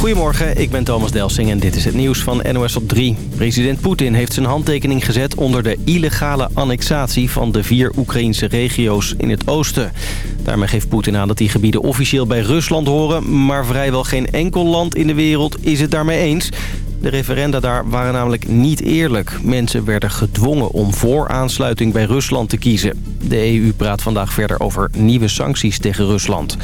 Goedemorgen, ik ben Thomas Delsing en dit is het nieuws van NOS op 3. President Poetin heeft zijn handtekening gezet onder de illegale annexatie van de vier Oekraïnse regio's in het oosten. Daarmee geeft Poetin aan dat die gebieden officieel bij Rusland horen, maar vrijwel geen enkel land in de wereld is het daarmee eens. De referenda daar waren namelijk niet eerlijk. Mensen werden gedwongen om voor aansluiting bij Rusland te kiezen. De EU praat vandaag verder over nieuwe sancties tegen Rusland.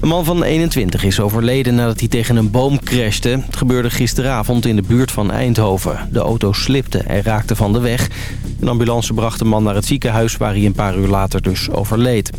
Een man van 21 is overleden nadat hij tegen een boom crashte. Het gebeurde gisteravond in de buurt van Eindhoven. De auto slipte en raakte van de weg. Een ambulance bracht de man naar het ziekenhuis waar hij een paar uur later dus overleed.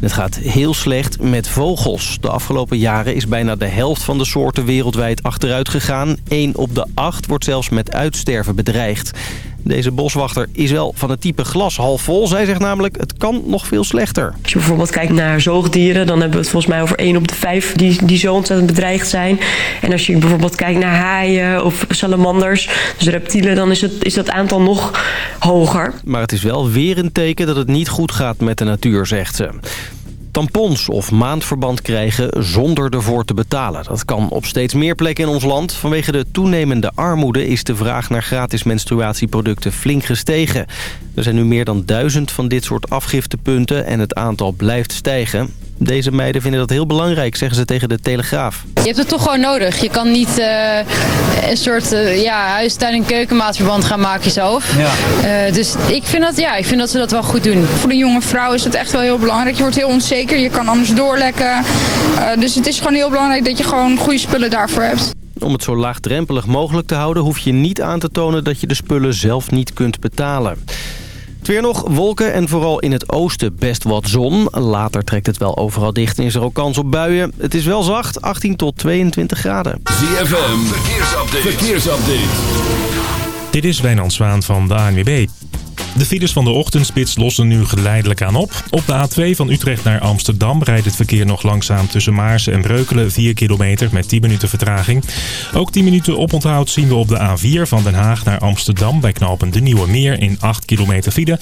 het gaat heel slecht met vogels. De afgelopen jaren is bijna de helft van de soorten wereldwijd achteruit gegaan. Eén op de acht wordt zelfs met uitsterven bedreigd. Deze boswachter is wel van het type glas half vol. Zij zegt namelijk, het kan nog veel slechter. Als je bijvoorbeeld kijkt naar zoogdieren... dan hebben we het volgens mij over 1 op de 5 die, die zo ontzettend bedreigd zijn. En als je bijvoorbeeld kijkt naar haaien of salamanders, dus reptielen... dan is, het, is dat aantal nog hoger. Maar het is wel weer een teken dat het niet goed gaat met de natuur, zegt ze tampons of maandverband krijgen zonder ervoor te betalen. Dat kan op steeds meer plekken in ons land. Vanwege de toenemende armoede is de vraag naar gratis menstruatieproducten flink gestegen. Er zijn nu meer dan duizend van dit soort afgiftepunten en het aantal blijft stijgen. Deze meiden vinden dat heel belangrijk, zeggen ze tegen de Telegraaf. Je hebt het toch gewoon nodig. Je kan niet uh, een soort uh, ja, huistuin- en keukenmaatverband gaan maken zelf. Ja. Uh, dus ik vind, dat, ja, ik vind dat ze dat wel goed doen. Voor de jonge vrouw is het echt wel heel belangrijk. Je wordt heel onzeker, je kan anders doorlekken. dus het is gewoon heel belangrijk dat je gewoon goede spullen daarvoor hebt. Om het zo laagdrempelig mogelijk te houden... hoef je niet aan te tonen dat je de spullen zelf niet kunt betalen. Het weer nog, wolken en vooral in het oosten best wat zon. Later trekt het wel overal dicht en is er ook kans op buien. Het is wel zacht, 18 tot 22 graden. ZFM, verkeersupdate. verkeersupdate. Dit is Wijnand Zwaan van de ANWB. De files van de ochtendspits lossen nu geleidelijk aan op. Op de A2 van Utrecht naar Amsterdam rijdt het verkeer nog langzaam tussen Maarsen en Breukelen 4 kilometer met 10 minuten vertraging. Ook 10 minuten oponthoud zien we op de A4 van Den Haag naar Amsterdam bij knopen De Nieuwe Meer in 8 kilometer file.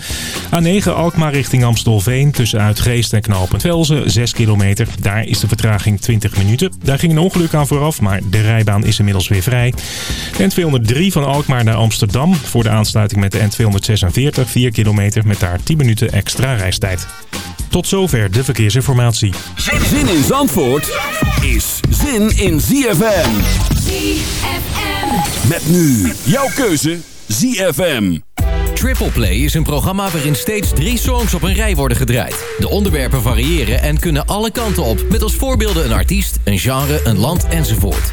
A9 Alkmaar richting Amstelveen tussen Uitgeest en knopen Velzen 6 kilometer. Daar is de vertraging 20 minuten. Daar ging een ongeluk aan vooraf, maar de rijbaan is inmiddels weer vrij. De N203 van Alkmaar naar Amsterdam voor de aansluiting met de N246 4 kilometer met daar 10 minuten extra reistijd. Tot zover de verkeersinformatie. Zin in Zandvoort is zin in ZFM. ZFM. Met nu jouw keuze ZFM. Triple Play is een programma waarin steeds drie songs op een rij worden gedraaid. De onderwerpen variëren en kunnen alle kanten op. Met als voorbeelden een artiest, een genre, een land enzovoort.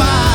smile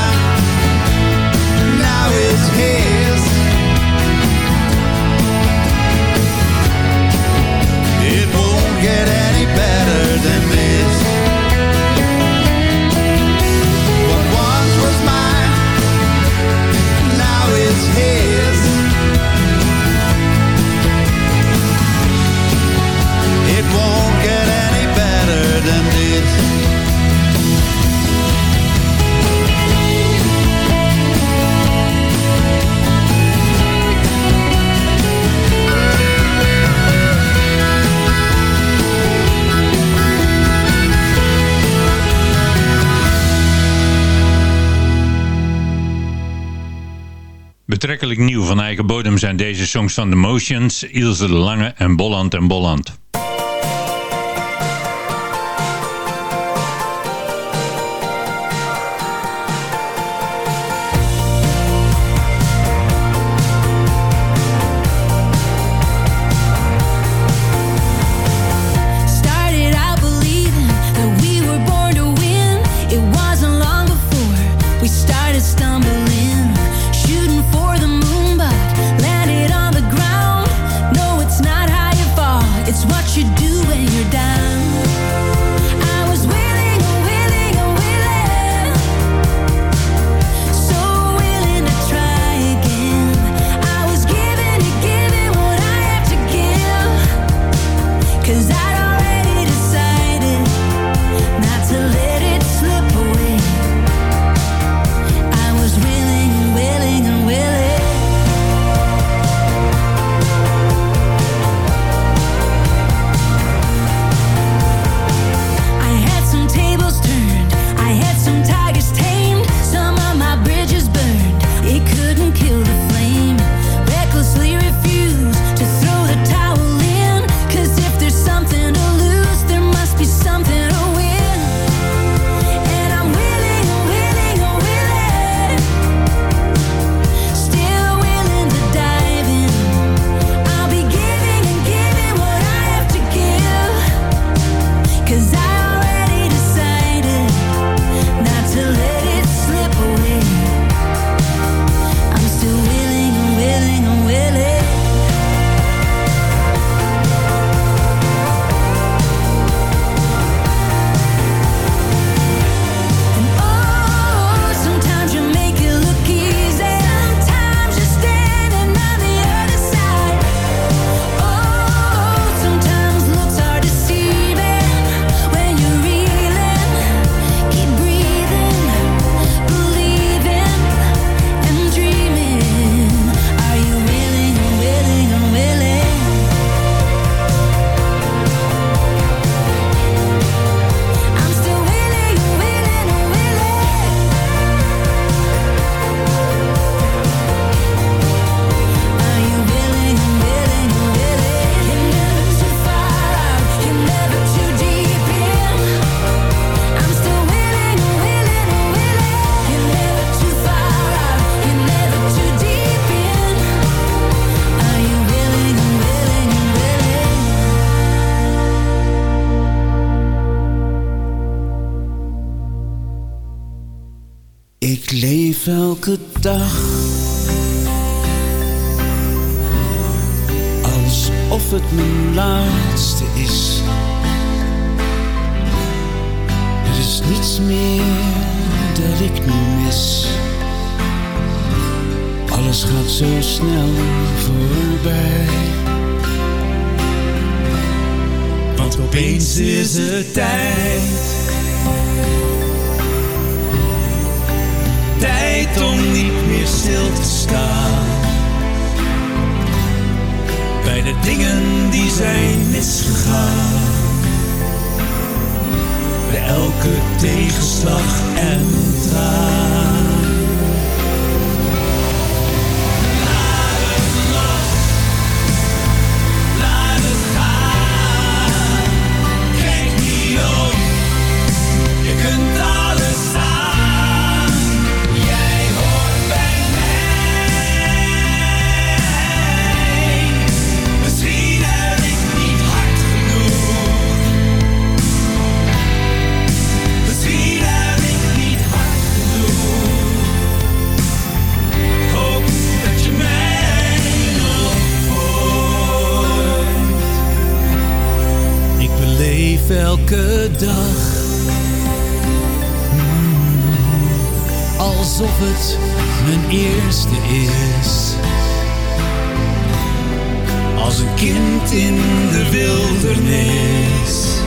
Betrekkelijk nieuw van eigen bodem zijn deze songs van The Motions, Ilse de Lange en Bolland en Bolland. Elke dag Alsof het mijn laatste is. Er is niets meer dat ik nu mis. Alles gaat zo snel voorbij. Want opeens is het tijd tijd om niet meer stil te staan. Bij de dingen die zijn misgegaan. Bij elke tegenslag en traan. Is. Als een kind in de wildernis.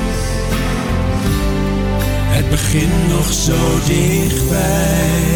Het begint nog zo dichtbij.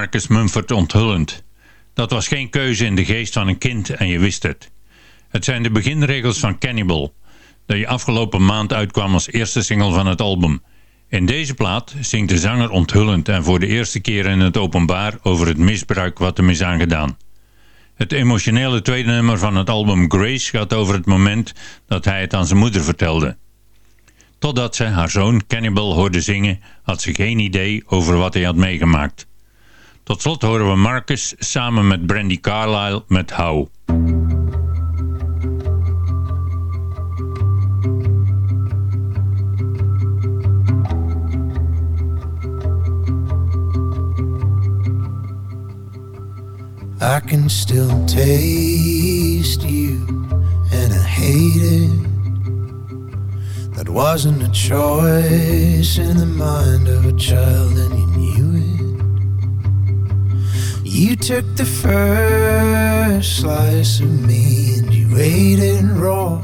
Marcus Mumford onthullend. Dat was geen keuze in de geest van een kind en je wist het. Het zijn de beginregels van Cannibal, dat je afgelopen maand uitkwam als eerste single van het album. In deze plaat zingt de zanger onthullend en voor de eerste keer in het openbaar over het misbruik wat hem is aangedaan. Het emotionele tweede nummer van het album Grace gaat over het moment dat hij het aan zijn moeder vertelde. Totdat ze haar zoon Cannibal hoorde zingen, had ze geen idee over wat hij had meegemaakt. Tot slot horen we Marcus samen met Brandy Carlile met How. I can still taste you, and I hate it. That wasn't a choice in the mind of a child, and you knew. You took the first slice of me and you ate it raw.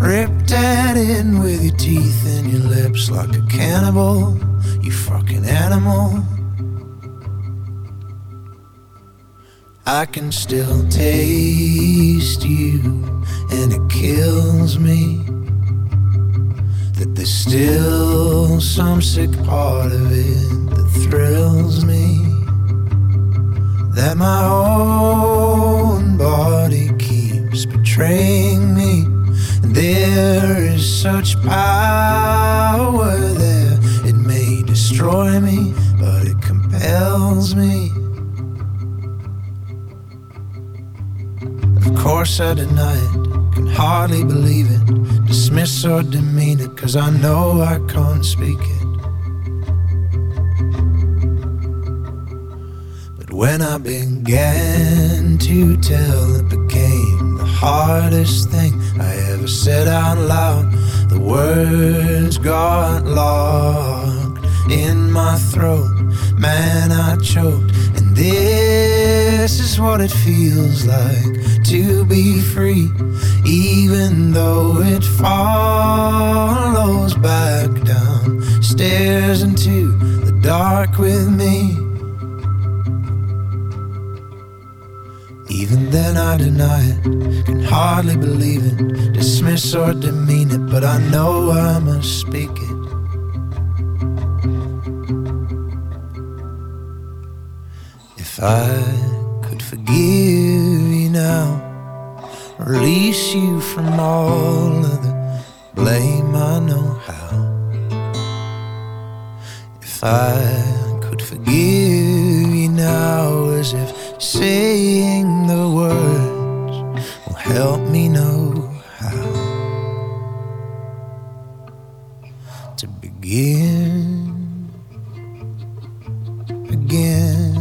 Ripped at it with your teeth and your lips like a cannibal, you fucking animal. I can still taste you, and it kills me that there's still some sick part of it thrills me. That my own body keeps betraying me, and there is such power there. It may destroy me, but it compels me. Of course I deny it, can hardly believe it, dismiss or demean it, cause I know I can't speak it. When I began to tell, it became the hardest thing I ever said out loud. The words got locked in my throat, man, I choked, and this is what it feels like to be free, even though it follows back down stairs into the dark with me. Even then, I deny it, can hardly believe it, dismiss or demean it, but I know I must speak it. If I could forgive you now, release you from all of the blame, I know how. If I could forgive you now, as if saying the words will help me know how to begin again.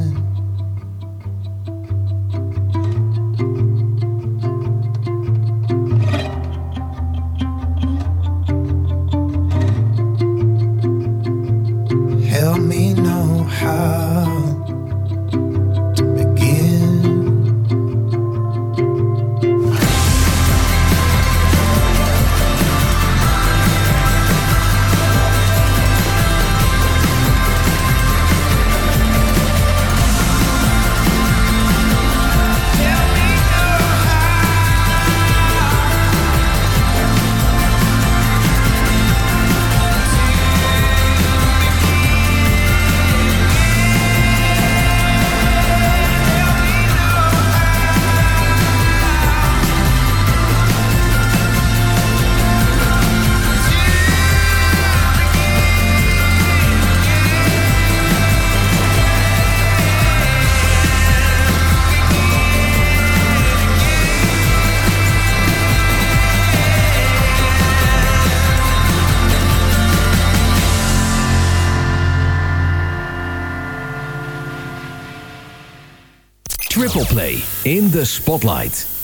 In the Spotlight.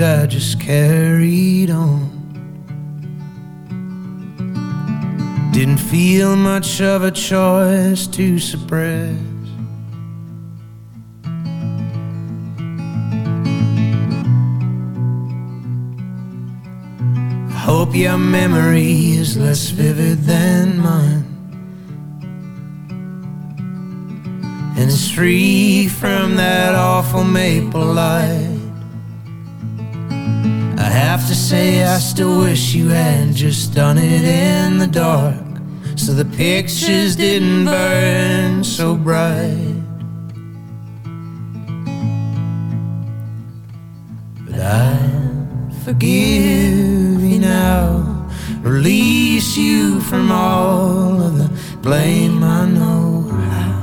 I just carried on. Didn't feel much of a choice to suppress. I hope your memory is less vivid than mine. And it's free from that awful maple light. I have to say I still wish you had just done it in the dark So the pictures didn't burn so bright. But I forgive you now Release you from all of the blame I know how.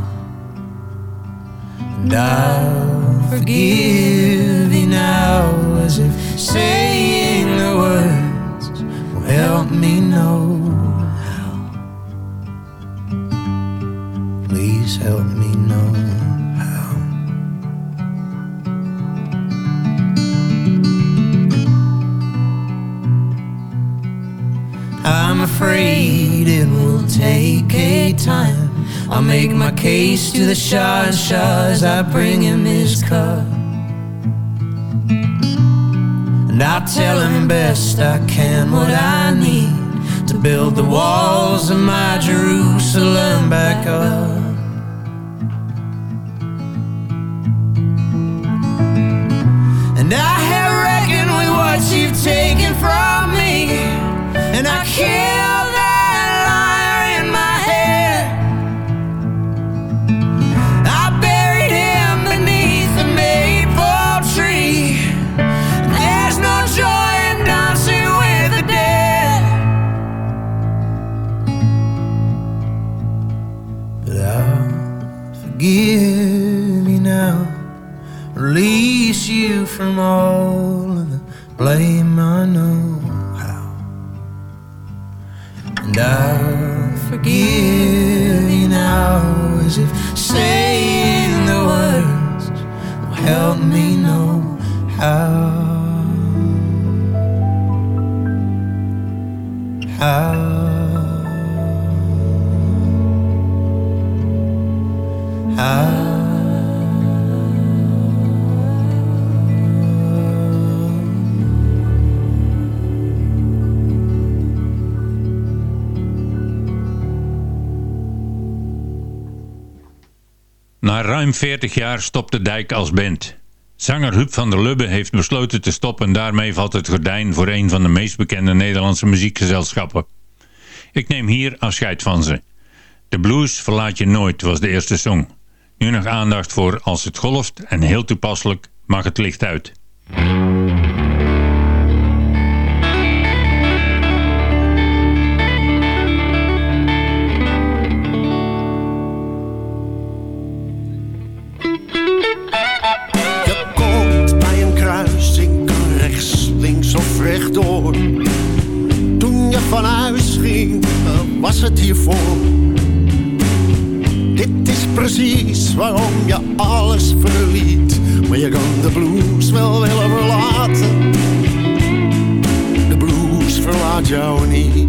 And I'll forgive you now As if saying the words will help me know how. Please help me know how. I'm afraid it will take a time. I'll make my case to the Shah and Shah as I bring him his cup And I'll tell him best I can what I need To build the walls of my Jerusalem back up. And I have reckoned with what you've taken from me And I killed from all of the blame I know how. And I'll forgive you now As if saying the words will help me know how. How. How Na ruim 40 jaar stopt de dijk als band. Zanger Huub van der Lubbe heeft besloten te stoppen en daarmee valt het gordijn voor een van de meest bekende Nederlandse muziekgezelschappen. Ik neem hier afscheid van ze. De blues verlaat je nooit was de eerste song. Nu nog aandacht voor Als het golft en heel toepasselijk Mag het licht uit. Was het hiervoor. Dit is precies waarom je alles verliet. Maar je kan de blues wel willen verlaten. De blues verlaat jou niet.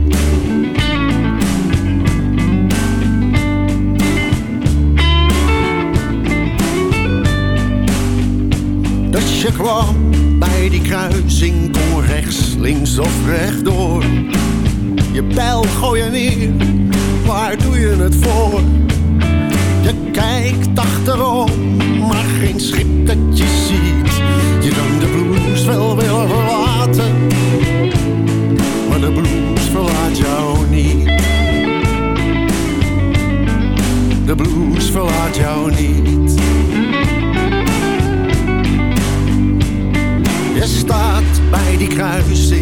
Dus je kwam bij die kruising, kon rechts, links of rechtdoor. Je pijl gooi je neer, waar doe je het voor? Je kijkt achterom, maar geen schip dat je ziet. Je kan de blues wel willen verlaten, maar de blues verlaat jou niet. De blues verlaat jou niet. Je staat bij die kruising,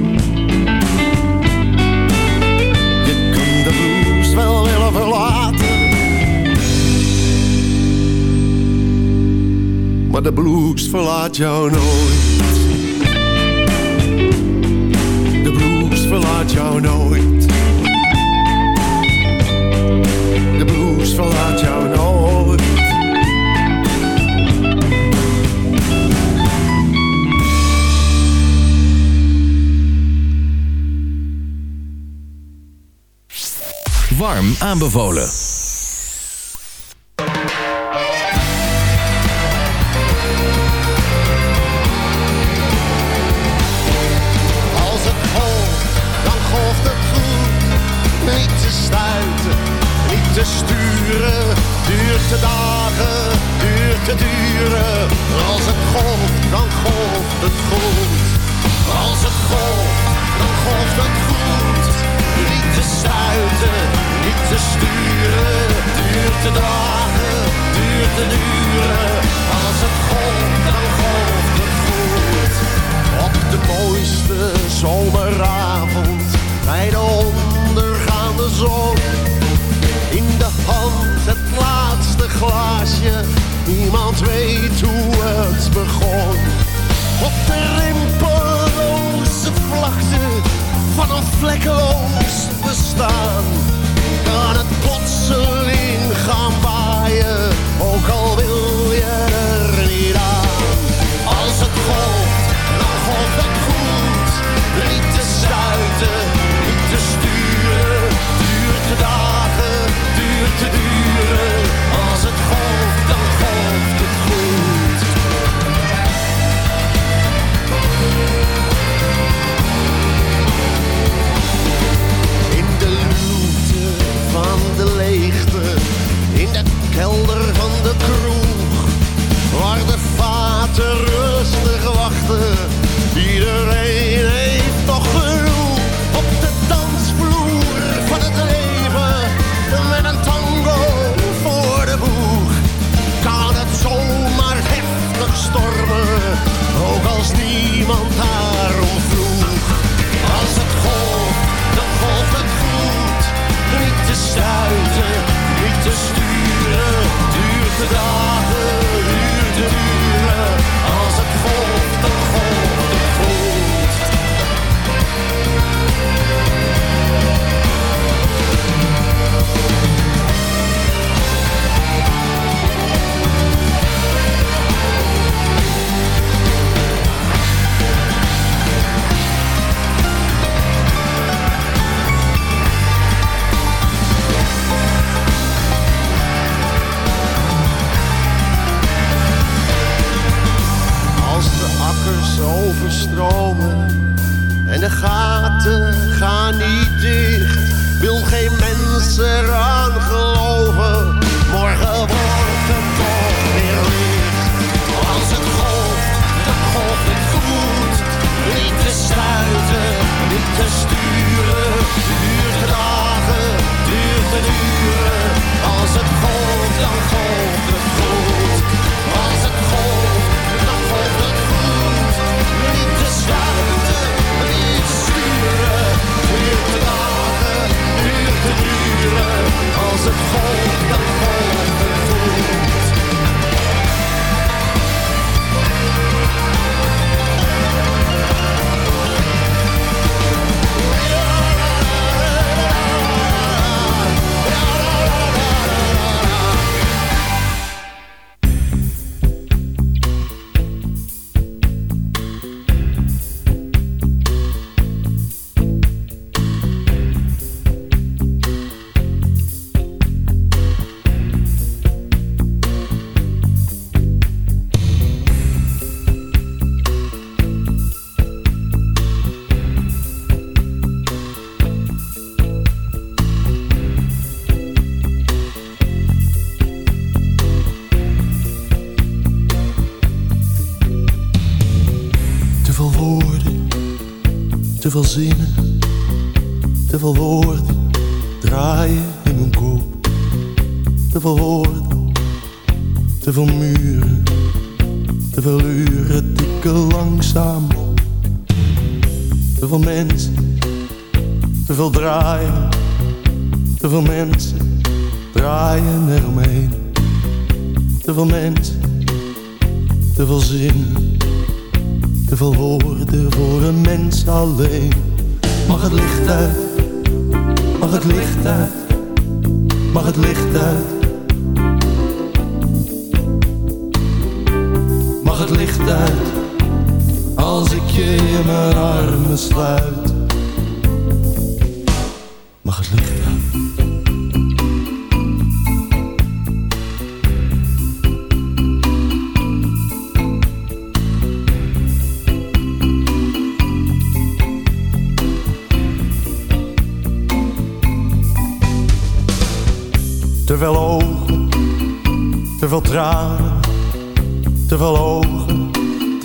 maar de blues verlaat jou nooit. De blues verlaat jou nooit. De blues verlaat jou nooit. Warm aanbevolen. Te veel zinnen, Als ik je in mijn armen sluit. Mag het uit. Te veel ogen, te veel tranen, te veel ogen,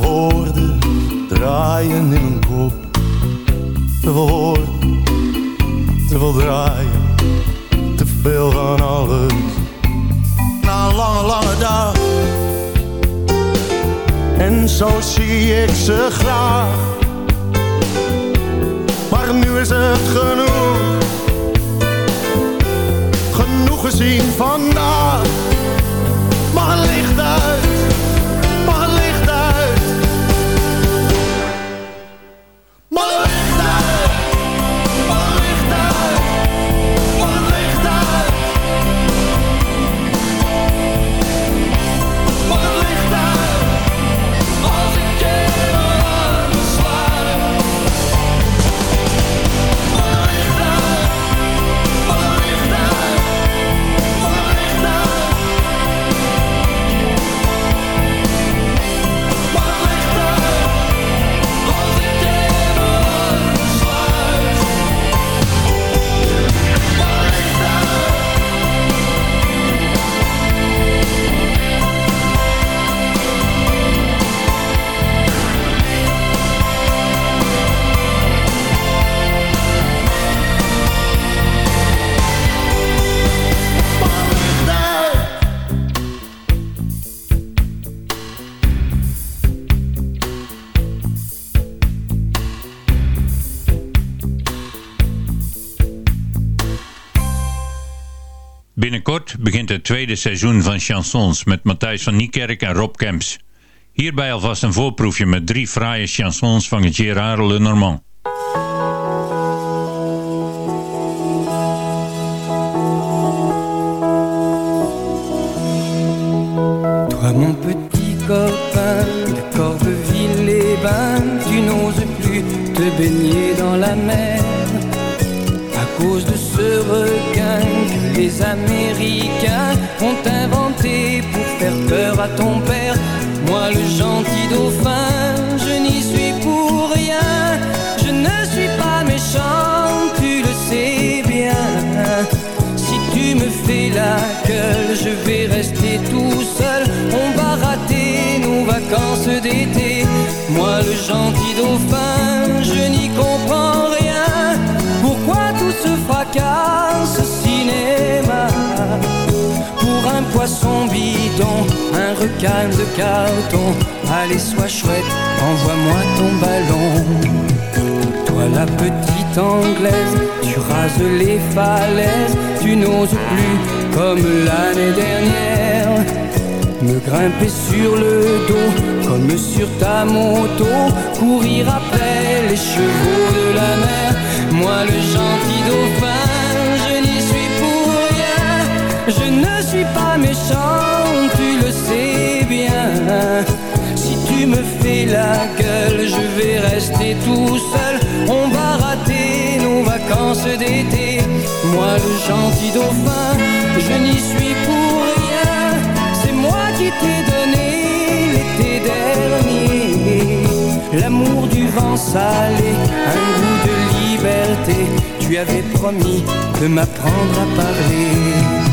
Woorden draaien in mijn kop. Te veel woorden, te veel draaien, te veel van alles. Na een lange, lange dag. En zo zie ik ze graag. Maar nu is het genoeg. Genoeg gezien vandaag. Tweede seizoen van chansons met Matthijs van Niekerk en Rob Kemps. Hierbij alvast een voorproefje met drie fraaie chansons van Gérard Lenormand. Toi mon petit copain de Corbeuville-les-Bains, tu n'oses plus te baigner dans la mer à cause les Américains ont inventé pour faire peur à ton père. Moi le gentil dauphin, je n'y suis pour rien, je ne suis pas méchant, tu le sais bien. Si tu me fais la gueule, je vais rester tout seul. On va rater nos vacances d'été. Moi, le gentil dauphin, je n'y comprends rien. Pourquoi tout ce fracas, Poisson bidon, un requin de carton. Allez, sois chouette, envoie-moi ton ballon. Toi la petite anglaise, tu rases les falaises, tu n'oses plus comme l'année dernière. me grimper sur le dos comme sur ta moto, courir après les chevaux de la mer. Moi le gentil dauphin, tu le sais bien. Si tu me fais la gueule, je vais rester tout seul. On va rater nos vacances d'été. Moi le gentil dauphin, je n'y suis pour rien. C'est moi qui t'ai donné l'été dernier. L'amour du vent salé, un goût de liberté. Tu avais promis de m'apprendre à parler.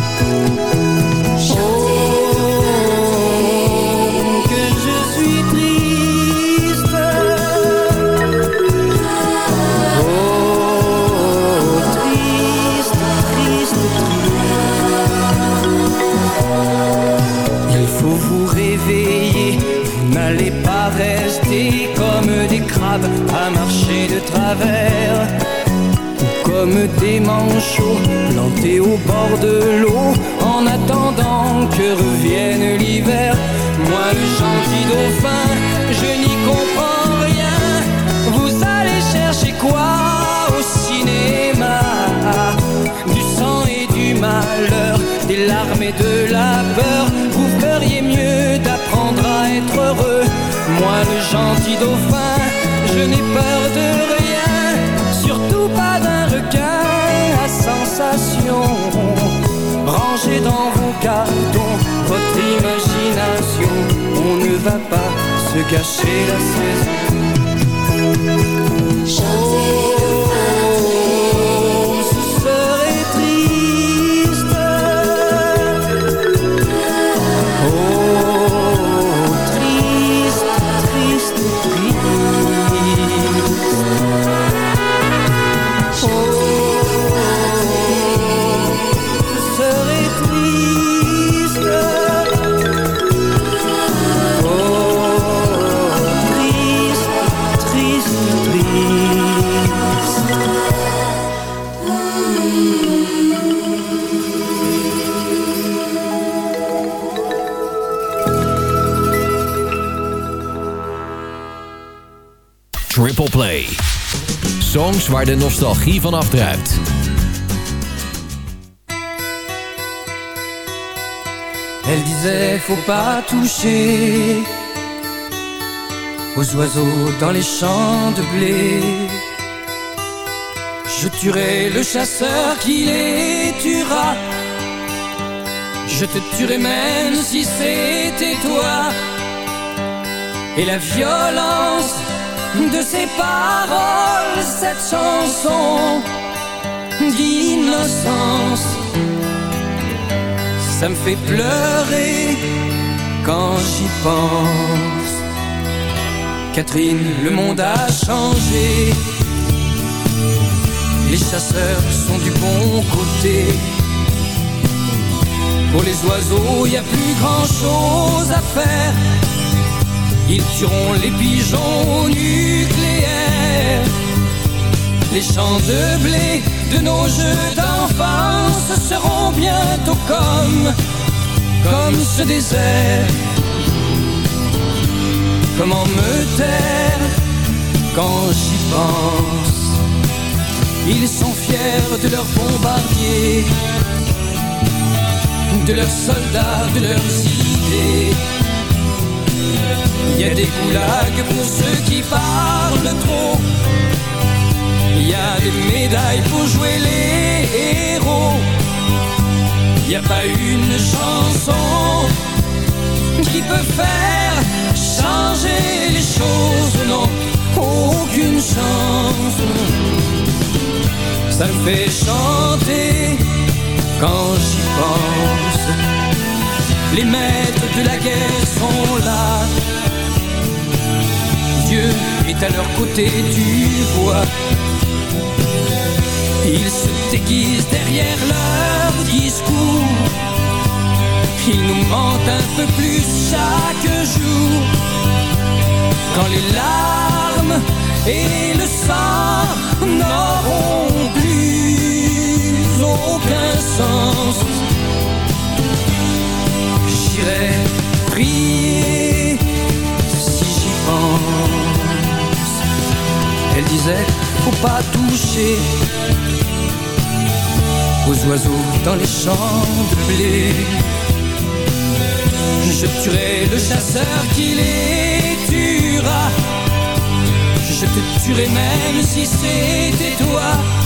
Travers. Comme des manchots plantés au bord de l'eau en attendant que revienne l'hiver. Moi le gentil dauphin, je n'y comprends rien. Vous allez chercher quoi au cinéma? Du sang et du malheur, des larmes et de la peur. Vous feriez mieux d'apprendre à être heureux. Moi le gentil dauphin, je n'ai peur va pas se gâcher la saison. Play. Songs waar de nostalgie van afdruipt. Elle disait faut pas toucher aux oiseaux dans les champs de blé. Je tuerai le chasseur qui les tuera. Je te tuerai même si c'était toi. Et la violence de ces paroles, cette chanson d'innocence ça me fait pleurer quand j'y pense. Catherine, le monde a changé. Les chasseurs sont du bon côté. Pour les oiseaux, il a plus grand chose à faire. Ils tueront les pigeons nucléaires. Les champs de blé de nos jeux d'enfance seront bientôt comme, comme ce désert. Comment me taire quand j'y pense? Ils sont fiers de leurs bombardiers, de leurs soldats, de leurs idées. Il y a des goulags pour ceux qui parlent trop. Il y a des médailles pour jouer les héros. Il n'y a pas une chanson qui peut faire changer les choses, non, aucune chance. Ça me fait chanter quand j'y pense. Les maîtres de la guerre sont là. Dieu est à leur côté, tu vois. Ils se déguisent derrière leur discours. Ils nous mentent un peu plus chaque jour. Quand les larmes et le sang n'auront plus aucun sens, crier si j'y pense. Elle disait, faut pas toucher aux oiseaux dans les champs de blé. Je tuerai le chasseur qui les tuera. Je te tuerai même si c'était toi.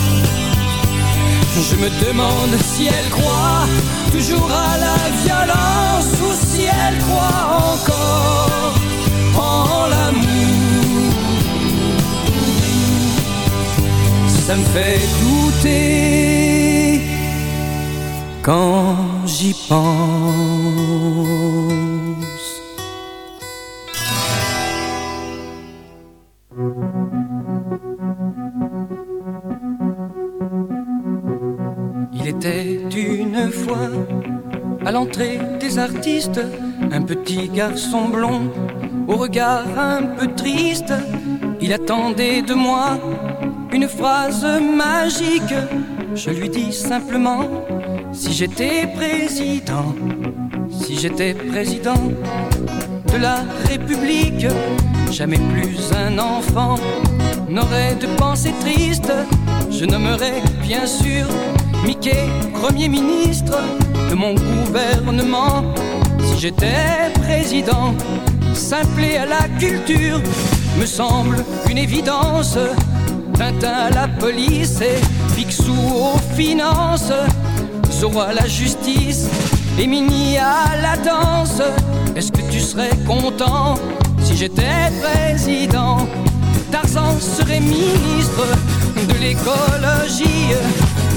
Je me demande si elle croit toujours à la violence ou si elle croit encore en l'amour. Ça me fait douter quand j'y pense. À l'entrée des artistes un petit garçon blond au regard un peu triste. Il attendait de moi une phrase magique. Je lui dis simplement si j'étais président, si j'étais président de la République, jamais plus un enfant n'aurait de pensée triste. Je nommerais bien sûr Mickey, Premier ministre de mon gouvernement. Si j'étais président, simple à la culture, me semble une évidence. Tintin à la police et Picsou aux finances. Zorro à la justice et Mini à la danse. Est-ce que tu serais content si j'étais président? Tarzan serait ministre de l'écologie,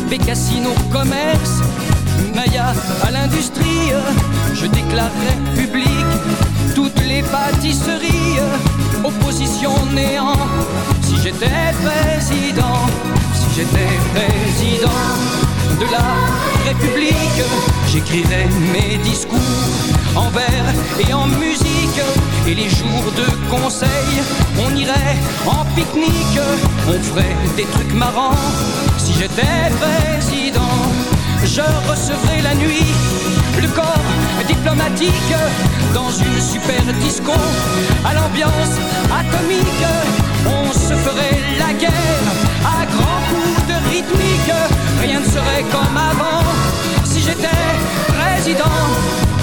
Bécassine au commerce, Maya à l'industrie. Je déclarerais public toutes les pâtisseries, opposition néant. Si j'étais président, si j'étais président de la République, j'écrirais mes discours en vers et en musique. Et les jours de conseil, on irait en pique-nique, on ferait des trucs marrants. Si j'étais président, je recevrais la nuit le corps diplomatique dans une super disco à l'ambiance atomique. On se ferait la guerre à grands coups de rythmique. Rien ne serait comme avant si j'étais président.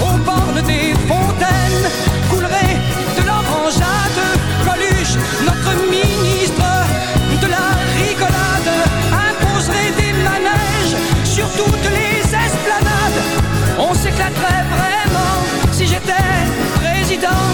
Au bord des fontaines coulerait de l'orangeade. Coluche, notre ministre On s'éclaterait vraiment si j'étais président.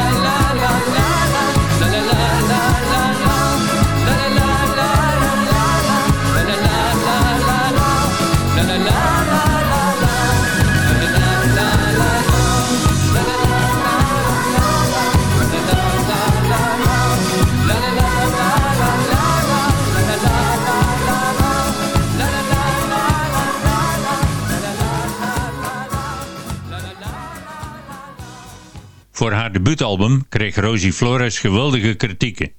haar debuutalbum kreeg Rosie Flores geweldige kritieken.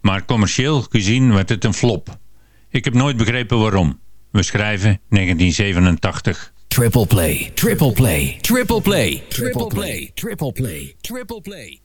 Maar commercieel gezien werd het een flop. Ik heb nooit begrepen waarom. We schrijven 1987. Triple play, triple play, triple play, triple play, triple play, triple play.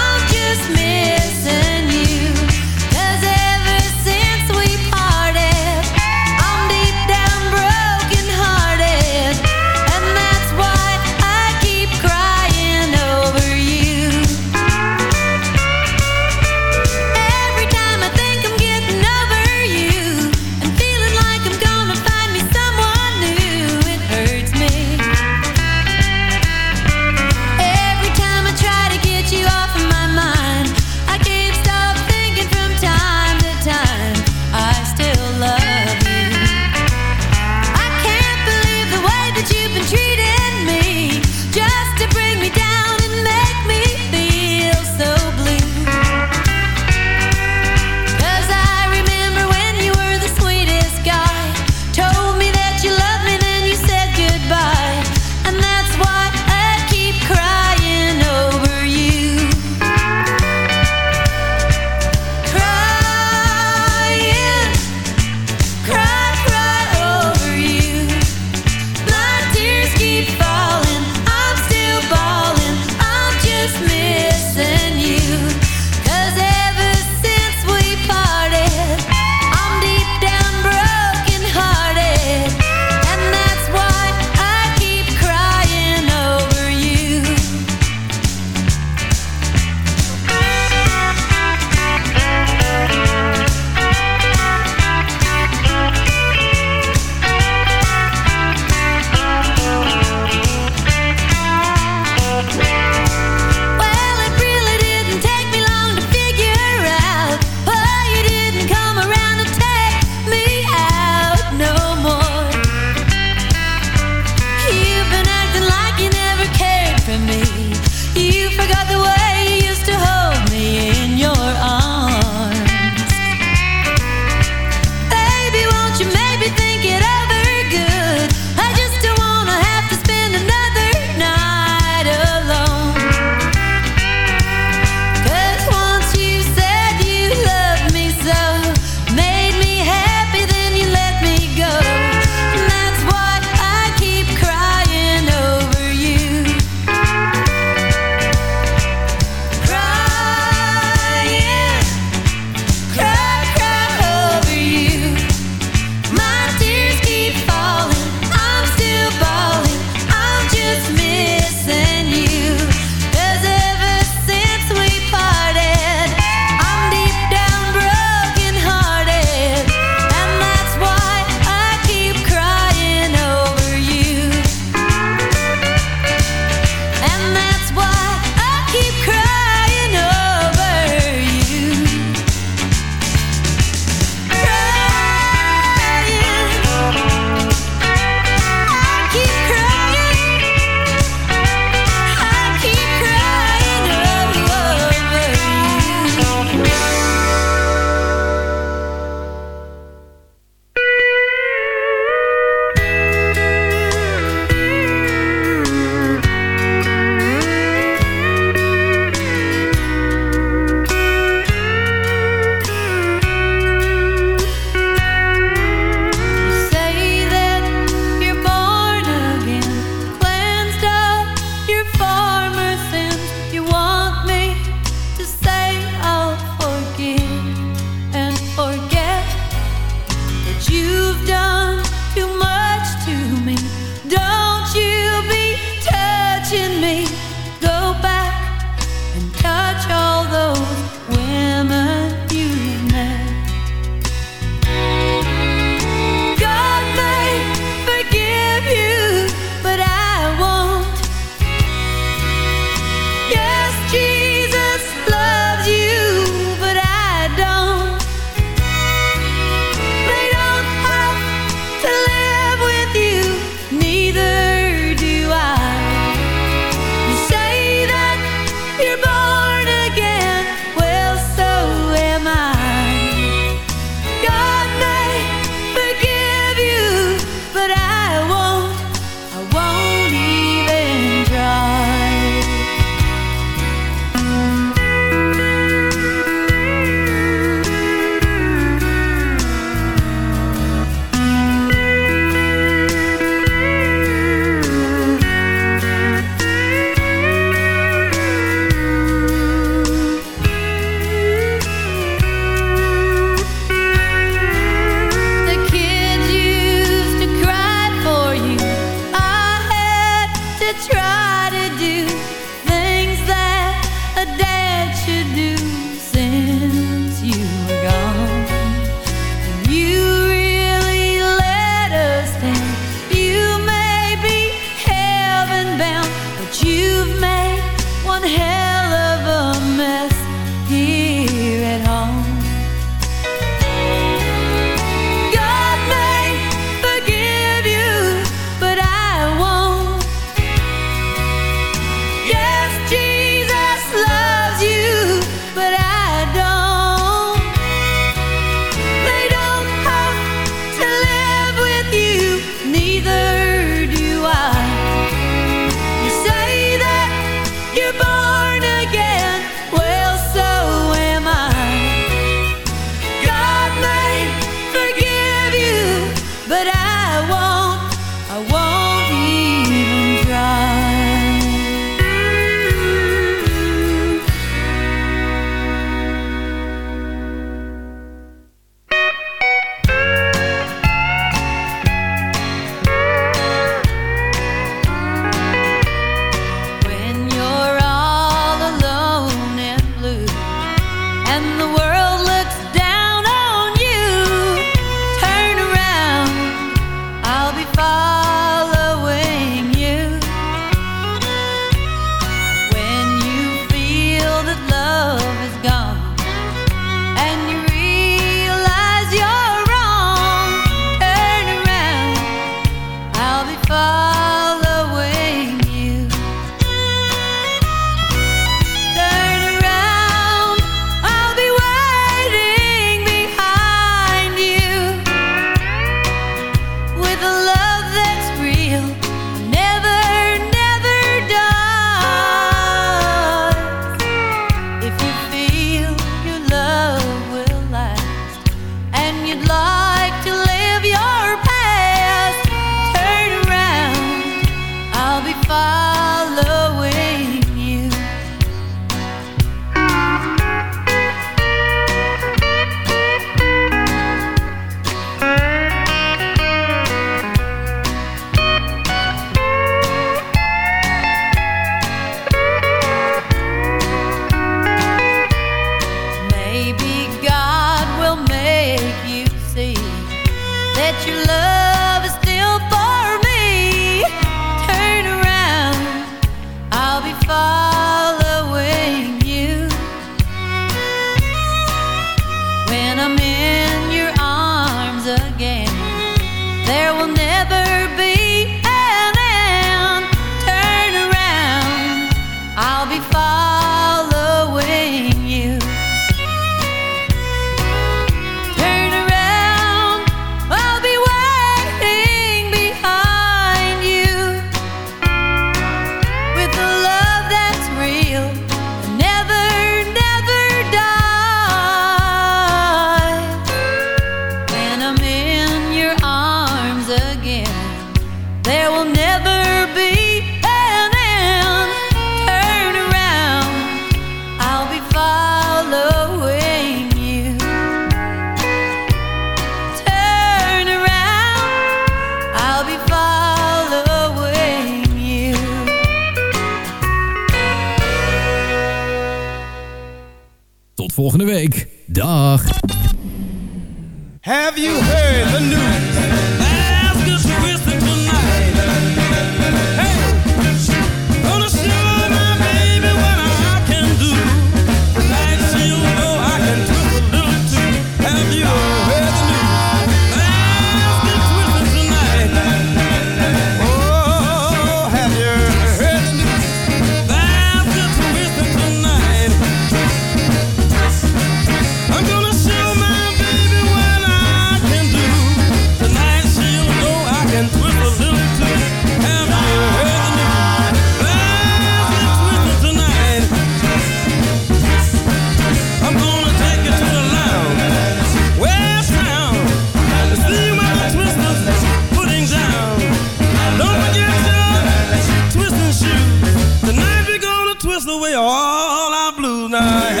all our blues now.